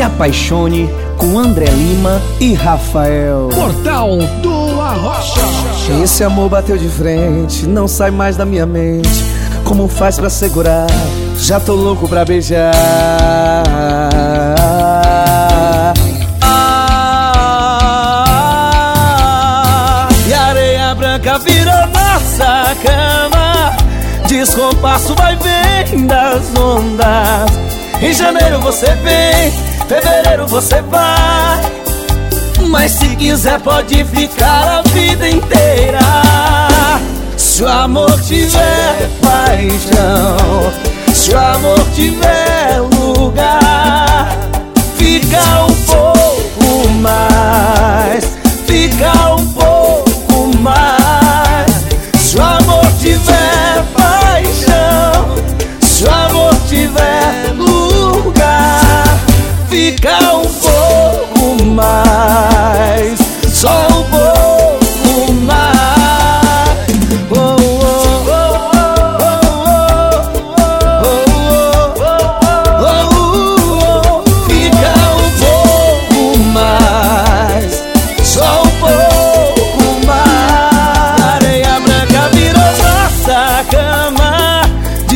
Se apaixone com André Lima e Rafael. Portal do Arrocha. Esse amor bateu de frente, não sai mais da minha mente. Como faz pra segurar? Já tô louco pra beijar. Ah, e a areia branca virou nossa cama. Descompasso vai vem das ondas. Em janeiro você vem, fevereiro você vai. Mas se quiser pode ficar a vida inteira. Se o amor tiver paixão, se o amor tiver lugar,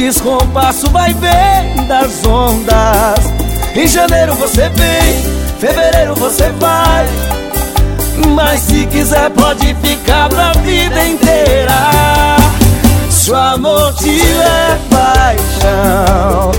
descompasso vai bem das ondas. Em janeiro você vem, fevereiro você vai. Mas se quiser pode ficar pra vida inteira Se o amor tiver paixão